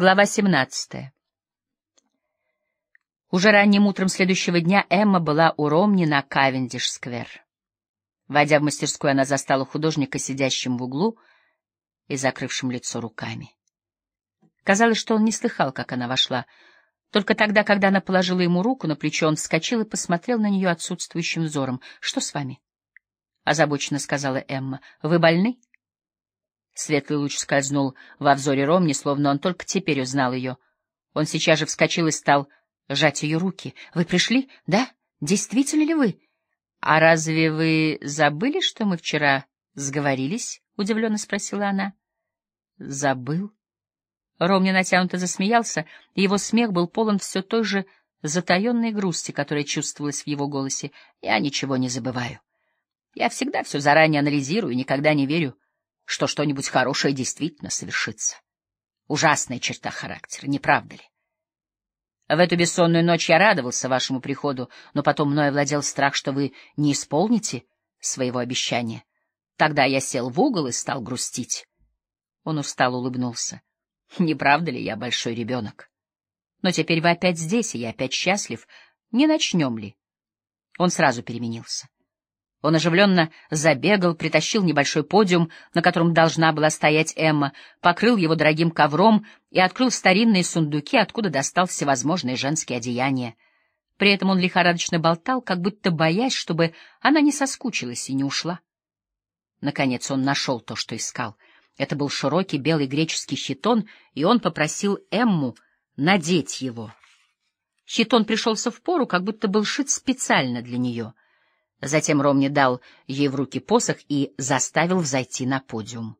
Глава 17. Уже ранним утром следующего дня Эмма была у Ромни на Кавендиш-сквер. Войдя в мастерскую, она застала художника, сидящим в углу и закрывшим лицо руками. Казалось, что он не слыхал, как она вошла. Только тогда, когда она положила ему руку на плечо, он вскочил и посмотрел на нее отсутствующим взором. — Что с вами? — озабоченно сказала Эмма. — Вы больны? Светлый луч скользнул во взоре Ромни, словно он только теперь узнал ее. Он сейчас же вскочил и стал сжать ее руки. — Вы пришли? Да? Действительно ли вы? — А разве вы забыли, что мы вчера сговорились? — удивленно спросила она. — Забыл. Ромни натянуто засмеялся, и его смех был полон все той же затаенной грусти, которая чувствовалась в его голосе. — Я ничего не забываю. Я всегда все заранее анализирую никогда не верю что что-нибудь хорошее действительно совершится. Ужасная черта характера, не правда ли? В эту бессонную ночь я радовался вашему приходу, но потом мной овладел страх, что вы не исполните своего обещания. Тогда я сел в угол и стал грустить. Он устал улыбнулся. Не правда ли я большой ребенок? Но теперь вы опять здесь, и я опять счастлив. Не начнем ли? Он сразу переменился. Он оживленно забегал, притащил небольшой подиум, на котором должна была стоять Эмма, покрыл его дорогим ковром и открыл старинные сундуки, откуда достал всевозможные женские одеяния. При этом он лихорадочно болтал, как будто боясь, чтобы она не соскучилась и не ушла. Наконец он нашел то, что искал. Это был широкий белый греческий хитон, и он попросил Эмму надеть его. Хитон пришелся в пору, как будто был шит специально для нее — Затем Ромни дал ей в руки посох и заставил взойти на подиум.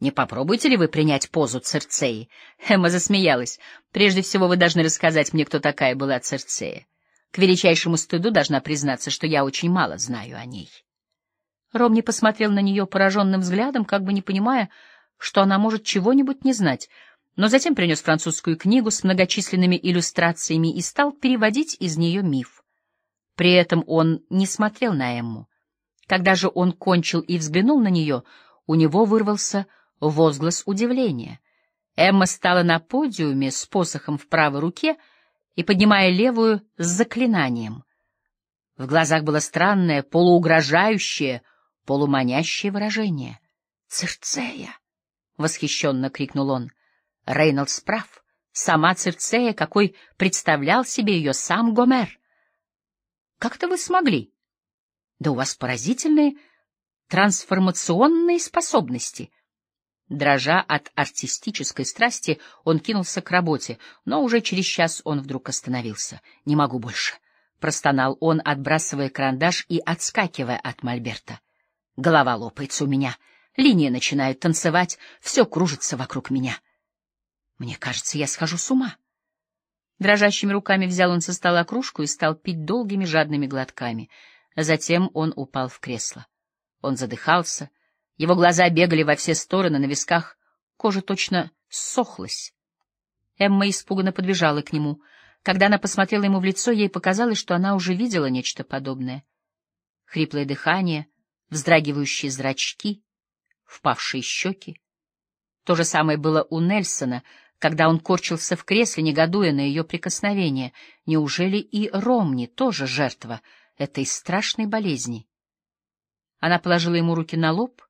«Не попробуете ли вы принять позу Церцеи?» Эмма засмеялась. «Прежде всего вы должны рассказать мне, кто такая была Церцея. К величайшему стыду должна признаться, что я очень мало знаю о ней». Ромни посмотрел на нее пораженным взглядом, как бы не понимая, что она может чего-нибудь не знать, но затем принес французскую книгу с многочисленными иллюстрациями и стал переводить из нее миф. При этом он не смотрел на Эмму. Когда же он кончил и взглянул на нее, у него вырвался возглас удивления. Эмма стала на подиуме с посохом в правой руке и поднимая левую с заклинанием. В глазах было странное, полуугрожающее, полуманящее выражение. «Цирцея!» — восхищенно крикнул он. Рейнольдс прав. Сама Цирцея, какой представлял себе ее сам Гомер. Как это вы смогли? Да у вас поразительные трансформационные способности. Дрожа от артистической страсти, он кинулся к работе, но уже через час он вдруг остановился. «Не могу больше», — простонал он, отбрасывая карандаш и отскакивая от мольберта. «Голова лопается у меня, линия начинает танцевать, все кружится вокруг меня. Мне кажется, я схожу с ума». Дрожащими руками взял он со стола кружку и стал пить долгими жадными глотками. Затем он упал в кресло. Он задыхался, его глаза бегали во все стороны, на висках кожа точно ссохлась. Эмма испуганно подбежала к нему. Когда она посмотрела ему в лицо, ей показалось, что она уже видела нечто подобное. Хриплое дыхание, вздрагивающие зрачки, впавшие щеки. То же самое было у Нельсона — когда он корчился в кресле, негодуя на ее прикосновение. Неужели и Ромни тоже жертва этой страшной болезни? Она положила ему руки на лоб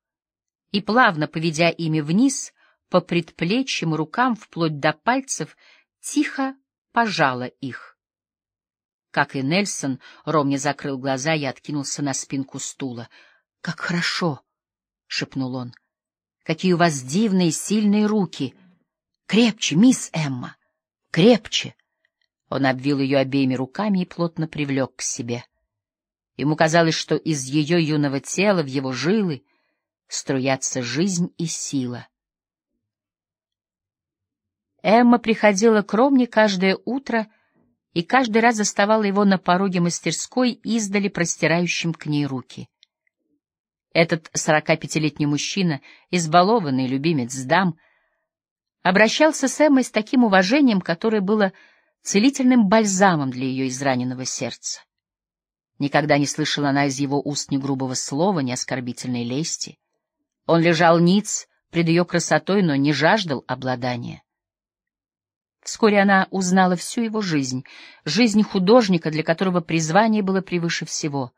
и, плавно поведя ими вниз, по предплечьям и рукам, вплоть до пальцев, тихо пожала их. Как и Нельсон, Ромни закрыл глаза и откинулся на спинку стула. — Как хорошо! — шепнул он. — Какие у вас дивные сильные руки! — Крепче, мисс Эмма, крепче. Он обвил ее обеими руками и плотно привлек к себе. Ему казалось, что из ее юного тела в его жилы струятся жизнь и сила. Эмма приходила к Ромне каждое утро и каждый раз заставала его на пороге мастерской, издали простирающим к ней руки. Этот сорокапятилетний мужчина, избалованный любимец дам, — обращался с Эммой с таким уважением, которое было целительным бальзамом для ее израненного сердца. Никогда не слышала она из его уст ни грубого слова, ни оскорбительной лести. Он лежал ниц пред ее красотой, но не жаждал обладания. Вскоре она узнала всю его жизнь, жизнь художника, для которого призвание было превыше всего.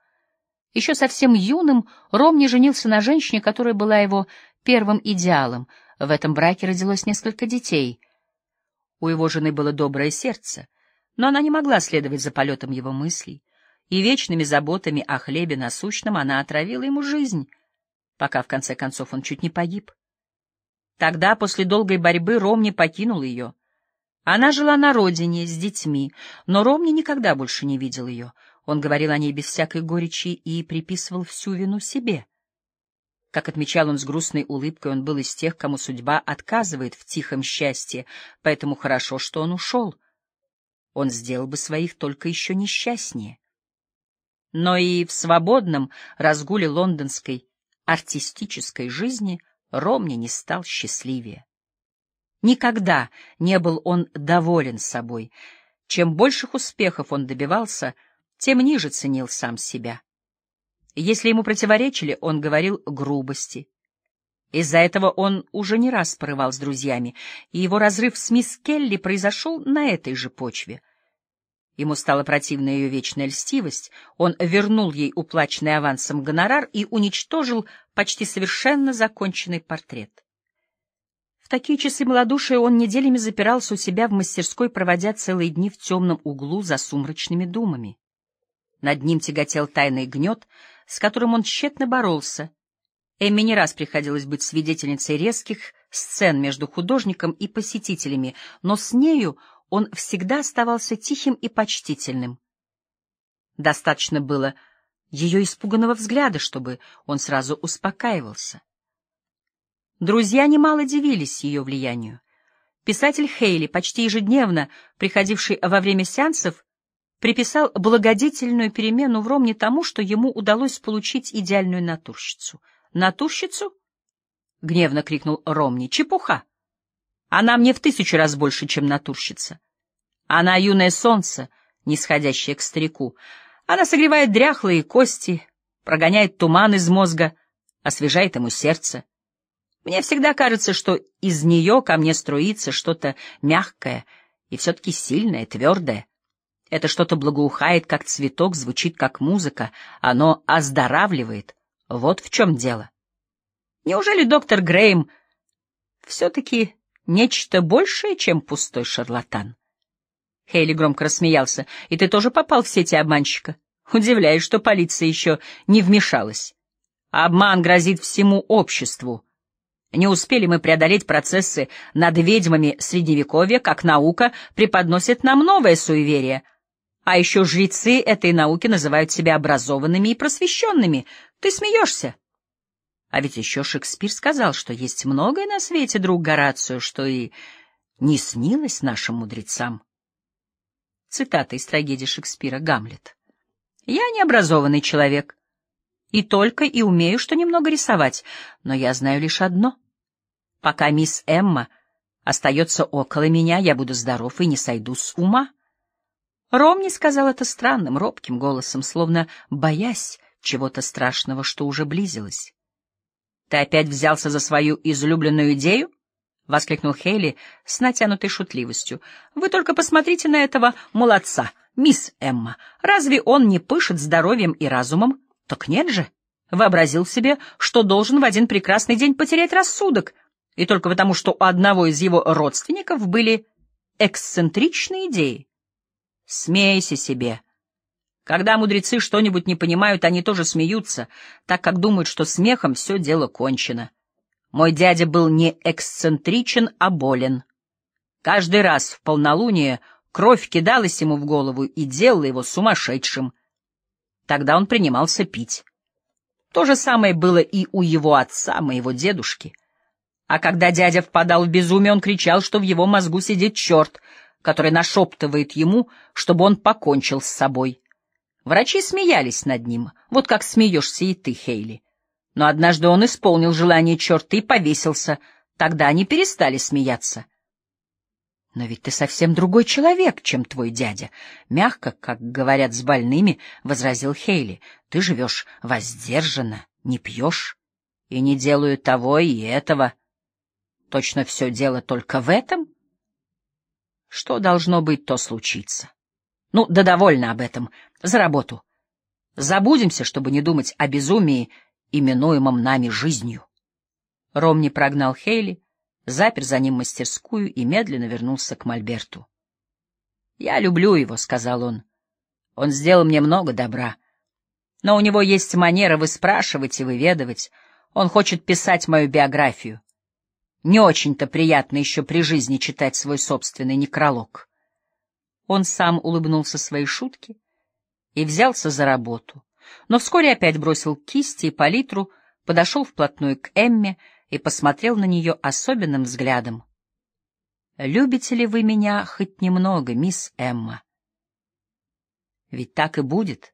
Еще совсем юным Ромни женился на женщине, которая была его первым идеалом. В этом браке родилось несколько детей. У его жены было доброе сердце, но она не могла следовать за полетом его мыслей, и вечными заботами о хлебе насущном она отравила ему жизнь, пока в конце концов он чуть не погиб. Тогда, после долгой борьбы, Ромни покинул ее — она жила на родине с детьми, но Ромни никогда больше не видел ее. Он говорил о ней без всякой горечи и приписывал всю вину себе. Как отмечал он с грустной улыбкой, он был из тех, кому судьба отказывает в тихом счастье, поэтому хорошо, что он ушел. Он сделал бы своих только еще несчастнее. Но и в свободном разгуле лондонской артистической жизни Ромни не стал счастливее. Никогда не был он доволен собой. Чем больших успехов он добивался, тем ниже ценил сам себя. Если ему противоречили, он говорил грубости. Из-за этого он уже не раз порывал с друзьями, и его разрыв с мисс Келли произошел на этой же почве. Ему стала противна ее вечная льстивость, он вернул ей уплаченный авансом гонорар и уничтожил почти совершенно законченный портрет. В такие часы малодушия он неделями запирался у себя в мастерской, проводя целые дни в темном углу за сумрачными думами. Над ним тяготел тайный гнет, с которым он тщетно боролся. Эмми не раз приходилось быть свидетельницей резких сцен между художником и посетителями, но с нею он всегда оставался тихим и почтительным. Достаточно было ее испуганного взгляда, чтобы он сразу успокаивался. Друзья немало дивились ее влиянию. Писатель Хейли, почти ежедневно приходивший во время сеансов, приписал благодетельную перемену в Ромне тому, что ему удалось получить идеальную натурщицу. «Натурщицу?» — гневно крикнул Ромни. «Чепуха! Она мне в тысячу раз больше, чем натурщица. Она юное солнце, нисходящее к старику. Она согревает дряхлые кости, прогоняет туман из мозга, освежает ему сердце. Мне всегда кажется, что из нее ко мне струится что-то мягкое и все-таки сильное, твердое. Это что-то благоухает, как цветок, звучит, как музыка. Оно оздоравливает. Вот в чем дело. Неужели доктор Грейм все-таки нечто большее, чем пустой шарлатан? Хейли громко рассмеялся. И ты тоже попал в сети обманщика? Удивляюсь, что полиция еще не вмешалась. Обман грозит всему обществу. Не успели мы преодолеть процессы над ведьмами Средневековья, как наука преподносит нам новое суеверие. А еще жрецы этой науки называют себя образованными и просвещенными. Ты смеешься? А ведь еще Шекспир сказал, что есть многое на свете, друг Горацио, что и не снилось нашим мудрецам. Цитата из трагедии Шекспира «Гамлет». «Я необразованный человек» и только и умею что немного рисовать, но я знаю лишь одно. Пока мисс Эмма остается около меня, я буду здоров и не сойду с ума. Ромни сказал это странным, робким голосом, словно боясь чего-то страшного, что уже близилось. — Ты опять взялся за свою излюбленную идею? — воскликнул Хейли с натянутой шутливостью. — Вы только посмотрите на этого молодца, мисс Эмма. Разве он не пышет здоровьем и разумом? Так нет же. Вообразил себе, что должен в один прекрасный день потерять рассудок, и только потому, что у одного из его родственников были эксцентричные идеи. Смейся себе. Когда мудрецы что-нибудь не понимают, они тоже смеются, так как думают, что смехом все дело кончено. Мой дядя был не эксцентричен, а болен. Каждый раз в полнолуние кровь кидалась ему в голову и делала его сумасшедшим. Тогда он принимался пить. То же самое было и у его отца, моего дедушки — а когда дядя впадал в безумие, он кричал, что в его мозгу сидит черт, который нашептывает ему, чтобы он покончил с собой. Врачи смеялись над ним, вот как смеешься и ты, Хейли. Но однажды он исполнил желание черта и повесился. Тогда они перестали смеяться. Но ведь ты совсем другой человек, чем твой дядя. Мягко, как говорят с больными, — возразил Хейли. Ты живешь воздержанно, не пьешь. И не делаю того и этого. Точно все дело только в этом? Что должно быть, то случится. Ну, да довольно об этом. За работу. Забудемся, чтобы не думать о безумии, именуемом нами жизнью. Ромни прогнал Хейли, запер за ним мастерскую и медленно вернулся к Мольберту. — Я люблю его, — сказал он. — Он сделал мне много добра. Но у него есть манера выспрашивать и выведывать. Он хочет писать мою биографию. Не очень-то приятно еще при жизни читать свой собственный некролог. Он сам улыбнулся своей шутке и взялся за работу, но вскоре опять бросил кисти и палитру, подошел вплотную к Эмме и посмотрел на нее особенным взглядом. «Любите ли вы меня хоть немного, мисс Эмма?» «Ведь так и будет,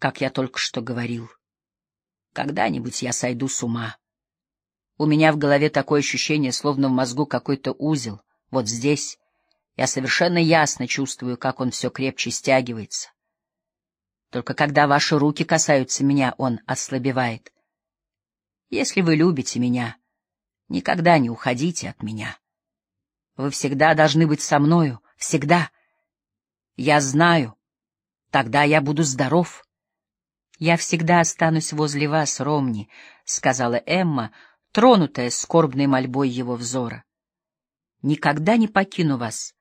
как я только что говорил. Когда-нибудь я сойду с ума». У меня в голове такое ощущение, словно в мозгу какой-то узел. Вот здесь я совершенно ясно чувствую, как он все крепче стягивается. Только когда ваши руки касаются меня, он ослабевает. Если вы любите меня, никогда не уходите от меня. Вы всегда должны быть со мною, всегда. Я знаю, тогда я буду здоров. — Я всегда останусь возле вас, Ромни, — сказала Эмма, — тронутая скорбной мольбой его взора. «Никогда не покину вас,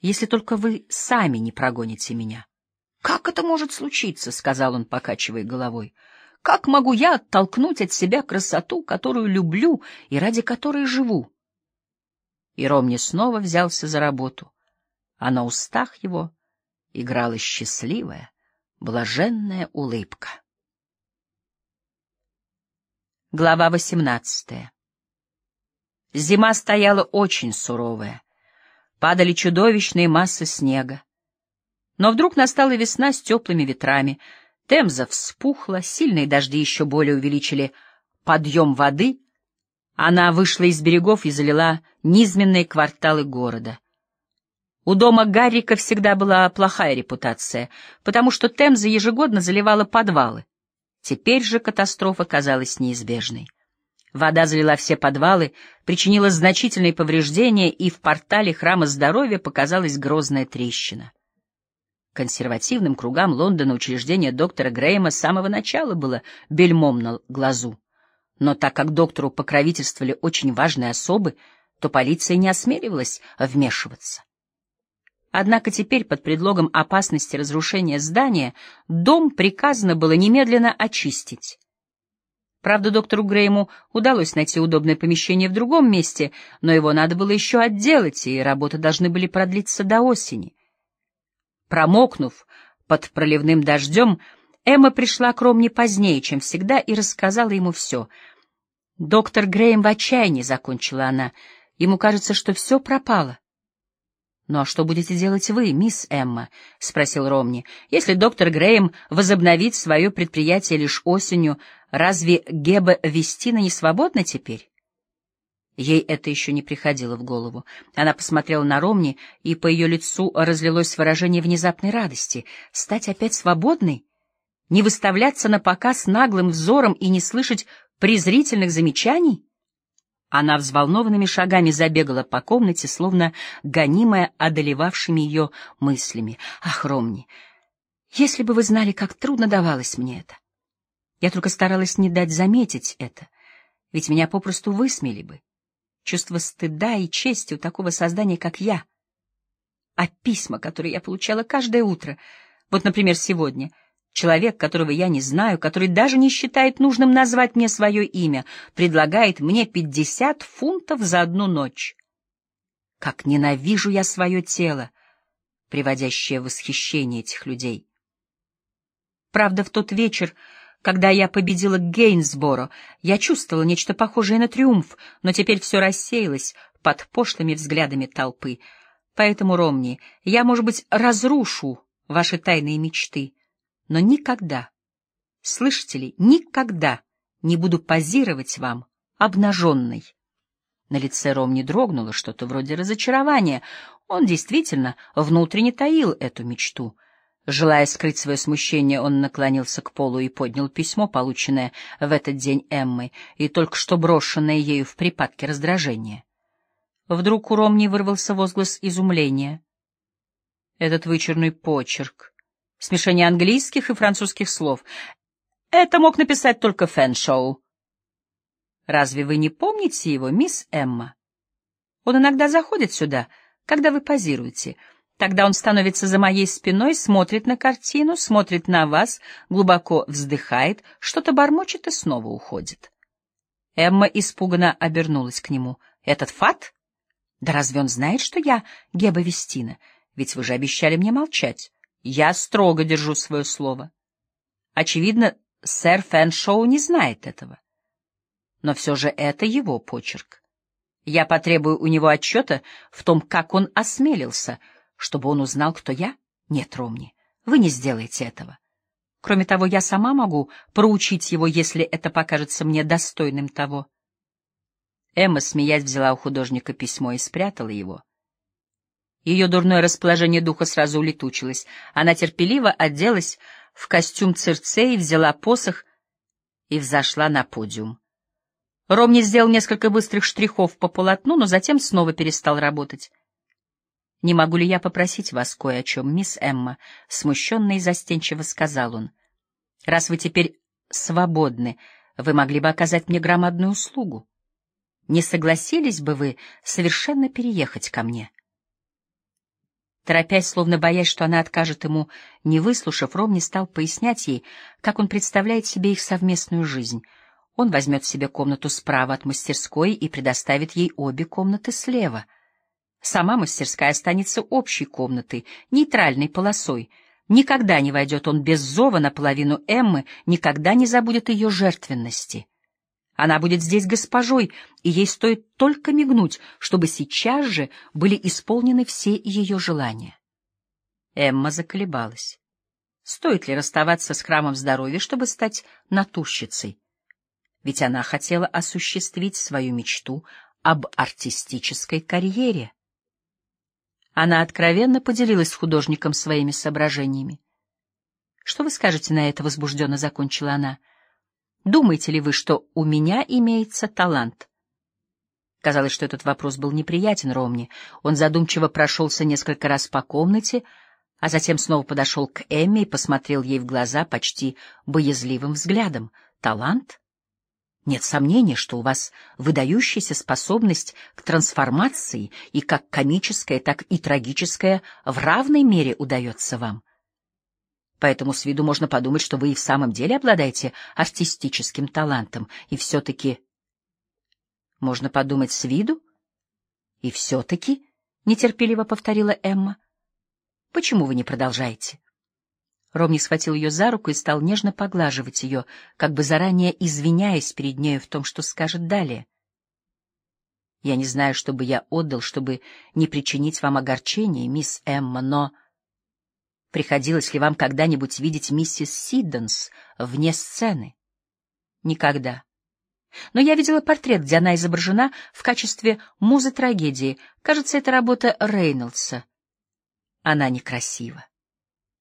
если только вы сами не прогоните меня». «Как это может случиться?» — сказал он, покачивая головой. «Как могу я оттолкнуть от себя красоту, которую люблю и ради которой живу?» И Ромни снова взялся за работу, а на устах его играла счастливая, блаженная улыбка. Глава восемнадцатая. Зима стояла очень суровая. Падали чудовищные массы снега. Но вдруг настала весна с теплыми ветрами. Темза вспухла, сильные дожди еще более увеличили подъем воды. Она вышла из берегов и залила низменные кварталы города. У дома Гаррика всегда была плохая репутация, потому что Темза ежегодно заливала подвалы. Теперь же катастрофа казалась неизбежной. Вода залила все подвалы, причинила значительные повреждения, и в портале храма здоровья показалась грозная трещина. Консервативным кругам Лондона учреждение доктора Грэема с самого начала было бельмом на глазу. Но так как доктору покровительствовали очень важные особы, то полиция не осмеливалась вмешиваться. Однако теперь под предлогом опасности разрушения здания дом приказано было немедленно очистить. Правда, доктору Грейму удалось найти удобное помещение в другом месте, но его надо было еще отделать, и работы должны были продлиться до осени. Промокнув под проливным дождем, Эмма пришла к Ромне позднее, чем всегда, и рассказала ему все. «Доктор Грейм в отчаянии», — закончила она, — «ему кажется, что все пропало». «Ну а что будете делать вы, мисс Эмма?» — спросил Ромни. «Если доктор Грэем возобновит свое предприятие лишь осенью, разве Геба Вестина не свободна теперь?» Ей это еще не приходило в голову. Она посмотрела на Ромни, и по ее лицу разлилось выражение внезапной радости. Стать опять свободной? Не выставляться на показ наглым взором и не слышать презрительных замечаний? Она взволнованными шагами забегала по комнате, словно гонимая одолевавшими ее мыслями. «Ах, Ромни, если бы вы знали, как трудно давалось мне это! Я только старалась не дать заметить это, ведь меня попросту высмели бы. Чувство стыда и чести у такого создания, как я. А письма, которые я получала каждое утро, вот, например, сегодня — Человек, которого я не знаю, который даже не считает нужным назвать мне свое имя, предлагает мне пятьдесят фунтов за одну ночь. Как ненавижу я свое тело, приводящее в восхищение этих людей. Правда, в тот вечер, когда я победила Гейнсборо, я чувствовала нечто похожее на триумф, но теперь все рассеялось под пошлыми взглядами толпы. Поэтому, Ромни, я, может быть, разрушу ваши тайные мечты, но никогда, слышите ли, никогда не буду позировать вам обнаженной. На лице Ром не дрогнуло что-то вроде разочарования. Он действительно внутренне таил эту мечту. Желая скрыть свое смущение, он наклонился к полу и поднял письмо, полученное в этот день Эммой и только что брошенное ею в припадке раздражения. Вдруг у Ромни вырвался возглас изумления. Этот вычурный почерк, смешение английских и французских слов. Это мог написать только Фэншоу. Разве вы не помните его, мисс Эмма? Он иногда заходит сюда, когда вы позируете. Тогда он становится за моей спиной, смотрит на картину, смотрит на вас, глубоко вздыхает, что-то бормочет и снова уходит. Эмма испуганно обернулась к нему. «Этот фат? Да разве он знает, что я Геба Вестина? Ведь вы же обещали мне молчать. Я строго держу свое слово. Очевидно, сэр Фэншоу не знает этого. Но все же это его почерк. Я потребую у него отчета в том, как он осмелился, чтобы он узнал, кто я. Нет, Ромни, вы не сделаете этого. Кроме того, я сама могу проучить его, если это покажется мне достойным того. Эмма, смеясь, взяла у художника письмо и спрятала его. Ее дурное расположение духа сразу улетучилось. Она терпеливо оделась в костюм Цирцеи, взяла посох и взошла на подиум. Ромни сделал несколько быстрых штрихов по полотну, но затем снова перестал работать. «Не могу ли я попросить вас кое о чем, мисс Эмма?» — смущенно и застенчиво сказал он. «Раз вы теперь свободны, вы могли бы оказать мне громадную услугу. Не согласились бы вы совершенно переехать ко мне?» Торопясь, словно боясь, что она откажет ему, не выслушав, Ромни стал пояснять ей, как он представляет себе их совместную жизнь. Он возьмет себе комнату справа от мастерской и предоставит ей обе комнаты слева. Сама мастерская останется общей комнатой, нейтральной полосой. Никогда не войдет он без зова на половину Эммы, никогда не забудет ее жертвенности. Она будет здесь госпожой, и ей стоит только мигнуть, чтобы сейчас же были исполнены все ее желания. Эмма заколебалась. Стоит ли расставаться с храмом здоровья, чтобы стать натурщицей? Ведь она хотела осуществить свою мечту об артистической карьере. Она откровенно поделилась с художником своими соображениями. — Что вы скажете на это? — возбужденно закончила она. — Думаете ли вы, что у меня имеется талант? Казалось, что этот вопрос был неприятен Ромни. Он задумчиво прошелся несколько раз по комнате, а затем снова подошел к Эмме и посмотрел ей в глаза почти боязливым взглядом. Талант? Нет сомнения, что у вас выдающаяся способность к трансформации и как комическая, так и трагическая в равной мере удается вам поэтому с виду можно подумать, что вы и в самом деле обладаете артистическим талантом, и все-таки... Можно подумать с виду? И все-таки, — нетерпеливо повторила Эмма, — почему вы не продолжаете? Ромни схватил ее за руку и стал нежно поглаживать ее, как бы заранее извиняясь перед нею в том, что скажет далее. Я не знаю, что бы я отдал, чтобы не причинить вам огорчения, мисс Эмма, но... Приходилось ли вам когда-нибудь видеть миссис Сидденс вне сцены? Никогда. Но я видела портрет, где она изображена в качестве музы трагедии. Кажется, это работа Рейнольдса. Она некрасива.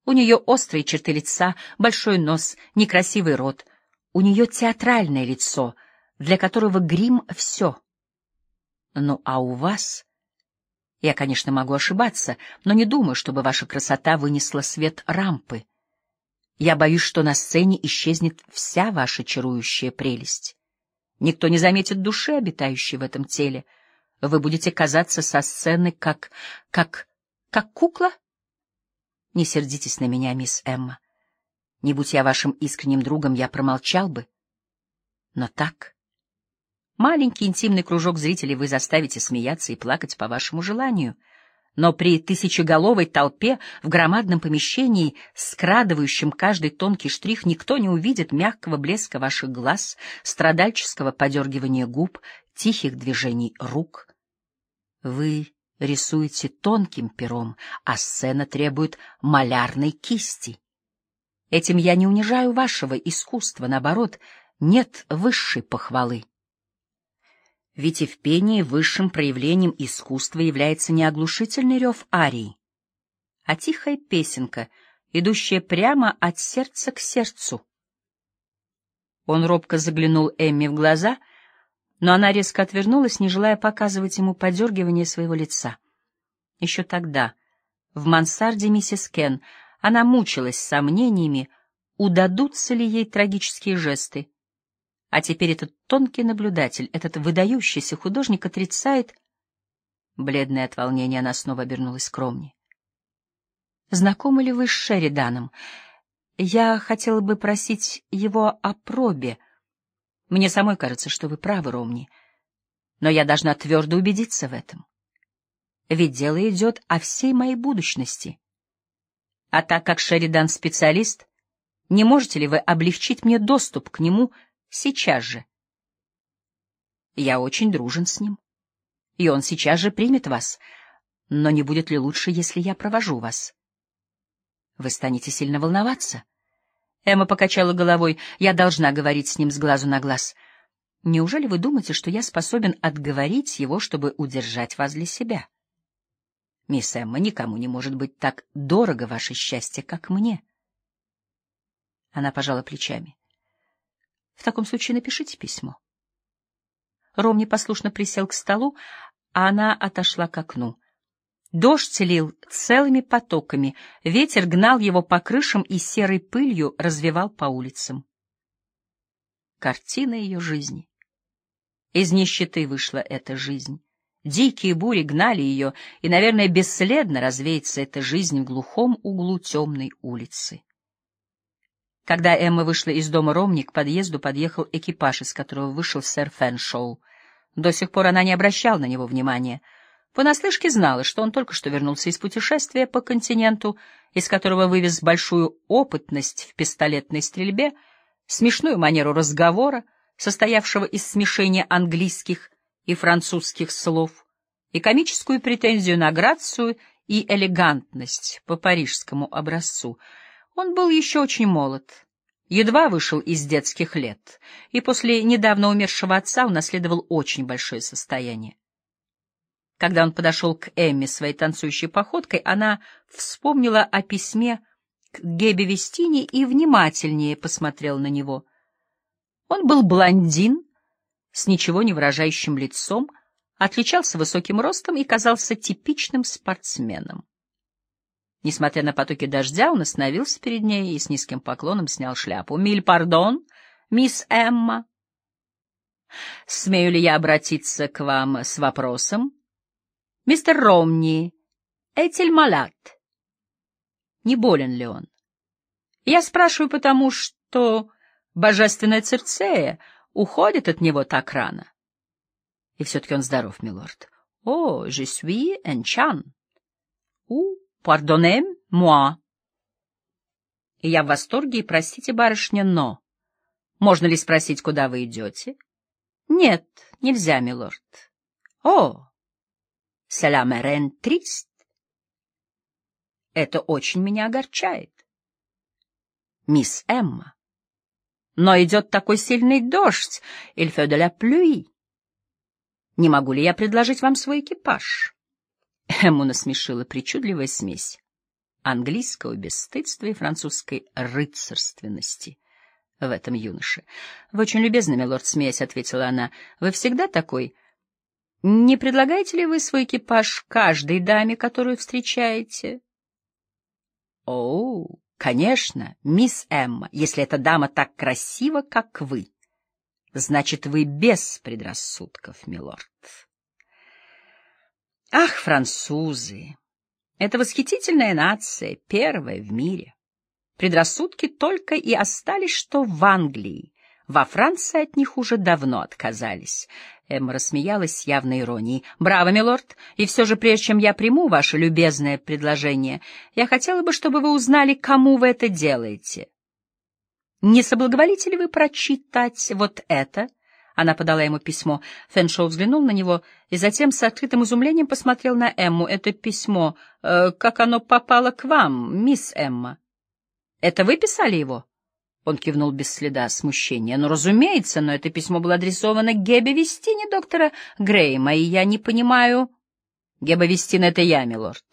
У нее острые черты лица, большой нос, некрасивый рот. У нее театральное лицо, для которого грим — все. Ну а у вас я, конечно, могу ошибаться, но не думаю, чтобы ваша красота вынесла свет рампы. Я боюсь, что на сцене исчезнет вся ваша чарующая прелесть. Никто не заметит души, обитающей в этом теле. Вы будете казаться со сцены как... как... как кукла? Не сердитесь на меня, мисс Эмма. Не будь я вашим искренним другом, я промолчал бы. Но так... Маленький интимный кружок зрителей вы заставите смеяться и плакать по вашему желанию. Но при тысячеголовой толпе в громадном помещении, скрадывающем каждый тонкий штрих, никто не увидит мягкого блеска ваших глаз, страдальческого подергивания губ, тихих движений рук. Вы рисуете тонким пером, а сцена требует малярной кисти. Этим я не унижаю вашего искусства, наоборот, нет высшей похвалы. Ведь и в пении высшим проявлением искусства является не оглушительный рев арии, а тихая песенка, идущая прямо от сердца к сердцу. Он робко заглянул Эмми в глаза, Но она резко отвернулась, не желая показывать ему подергивание своего лица. Еще тогда, в мансарде миссис Кен, она мучилась сомнениями, удадутся ли ей трагические жесты. А теперь этот тонкий наблюдатель, этот выдающийся художник отрицает... Бледная от волнения, она снова обернулась к Ромни. «Знакомы ли вы с Шериданом? Я хотела бы просить его о пробе. Мне самой кажется, что вы правы, Ромни, но я должна твердо убедиться в этом. Ведь дело идет о всей моей будущности. А так как Шеридан специалист, не можете ли вы облегчить мне доступ к нему сейчас же? Я очень дружен с ним, и он сейчас же примет вас. Но не будет ли лучше, если я провожу вас? Вы станете сильно волноваться. Эмма покачала головой. Я должна говорить с ним с глазу на глаз. Неужели вы думаете, что я способен отговорить его, чтобы удержать вас для себя? Мисс Эмма, никому не может быть так дорого ваше счастье, как мне. Она пожала плечами. В таком случае напишите письмо. Ром непослушно присел к столу, а она отошла к окну. Дождь лил целыми потоками, ветер гнал его по крышам и серой пылью развевал по улицам. Картина ее жизни. Из нищеты вышла эта жизнь. Дикие бури гнали ее, и, наверное, бесследно развеется эта жизнь в глухом углу темной улицы. Когда Эмма вышла из дома Ромни, к подъезду подъехал экипаж, из которого вышел сэр Фэншоу. До сих пор она не обращала на него внимания. Понаслышке знала, что он только что вернулся из путешествия по континенту, из которого вывез большую опытность в пистолетной стрельбе, смешную манеру разговора, состоявшего из смешения английских и французских слов, и комическую претензию на грацию и элегантность по парижскому образцу — он был еще очень молод, едва вышел из детских лет, и после недавно умершего отца унаследовал очень большое состояние. Когда он подошел к Эмме своей танцующей походкой, она вспомнила о письме к Гебе Вестине и внимательнее посмотрела на него. Он был блондин, с ничего не выражающим лицом, отличался высоким ростом и казался типичным спортсменом. Несмотря на потоки дождя, он остановился перед ней и с низким поклоном снял шляпу. «Миль пардон, мисс Эмма. Смею ли я обратиться к вам с вопросом? Мистер Ромни, этель малат. Не болен ли он? Я спрашиваю потому, что божественная Церцея уходит от него так рано. И все-таки он здоров, милорд. О, je suis enchan. У Пардоне-муа. Я в восторге и простите, барышня, но... Можно ли спросить, куда вы идете? Нет, нельзя, милорд. О, селя мерен трист. Это очень меня огорчает. Мисс Эмма. Но идет такой сильный дождь, fait de la pluie. Не могу ли я предложить вам свой экипаж? Эму насмешила причудливая смесь английского бесстыдства и французской рыцарственности в этом юноше. — Вы очень любезны, милорд, смеясь, — ответила она. — Вы всегда такой. Не предлагаете ли вы свой экипаж каждой даме, которую встречаете? — О, конечно, мисс Эмма, если эта дама так красива, как вы. Значит, вы без предрассудков, милорд. Ах, французы! Это восхитительная нация, первая в мире. Предрассудки только и остались, что в Англии. Во Франции от них уже давно отказались. Эмма рассмеялась с явной иронией. «Браво, милорд! И все же, прежде чем я приму ваше любезное предложение, я хотела бы, чтобы вы узнали, кому вы это делаете. Не соблаговолите ли вы прочитать вот это?» Она подала ему письмо. Фэншоу взглянул на него и затем с открытым изумлением посмотрел на Эмму. «Это письмо, э, как оно попало к вам, мисс Эмма?» «Это вы писали его?» Он кивнул без следа смущения. «Ну, разумеется, но это письмо было адресовано Гебе Вестине доктора Грейма, и я не понимаю...» «Геба Вестин — это я, милорд».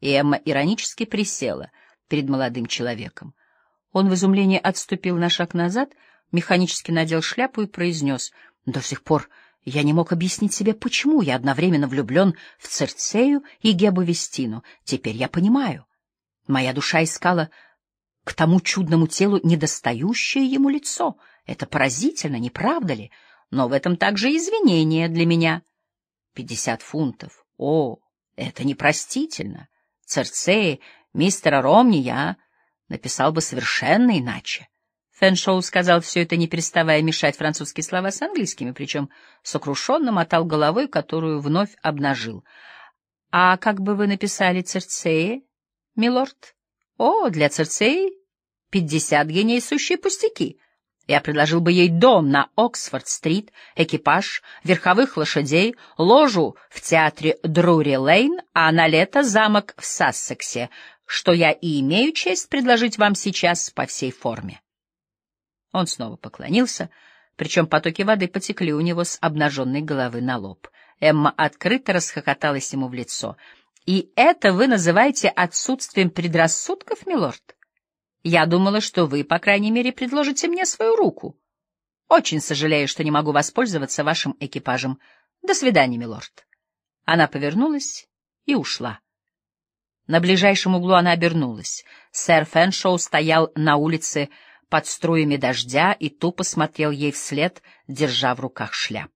И Эмма иронически присела перед молодым человеком. Он в изумлении отступил на шаг назад — механически надел шляпу и произнес. — До сих пор Я не мог объяснить себе, почему я одновременно влюблен в Церцею и Гебу Вестину. Теперь я понимаю. Моя душа искала к тому чудному телу недостающее ему лицо. Это поразительно, не правда ли? Но в этом также извинение для меня. Пятьдесят фунтов. О, это непростительно. Церцеи, мистера Ромни я написал бы совершенно иначе. Фэншоу сказал все это, не переставая мешать французские слова с английскими, причем сокрушенно мотал головой, которую вновь обнажил. — А как бы вы написали Церцеи, милорд? — О, для Церцеи пятьдесят геней сущие пустяки. Я предложил бы ей дом на Оксфорд-стрит, экипаж, верховых лошадей, ложу в театре Друри-Лейн, а на лето замок в Сассексе, что я и имею честь предложить вам сейчас по всей форме. Он снова поклонился, причем потоки воды потекли у него с обнаженной головы на лоб. Эмма открыто расхохоталась ему в лицо. «И это вы называете отсутствием предрассудков, милорд? Я думала, что вы, по крайней мере, предложите мне свою руку. Очень сожалею, что не могу воспользоваться вашим экипажем. До свидания, милорд». Она повернулась и ушла. На ближайшем углу она обернулась. Сэр Фэншоу стоял на улице, под струями дождя и тупо смотрел ей вслед, держа в руках шляпу.